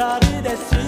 tardes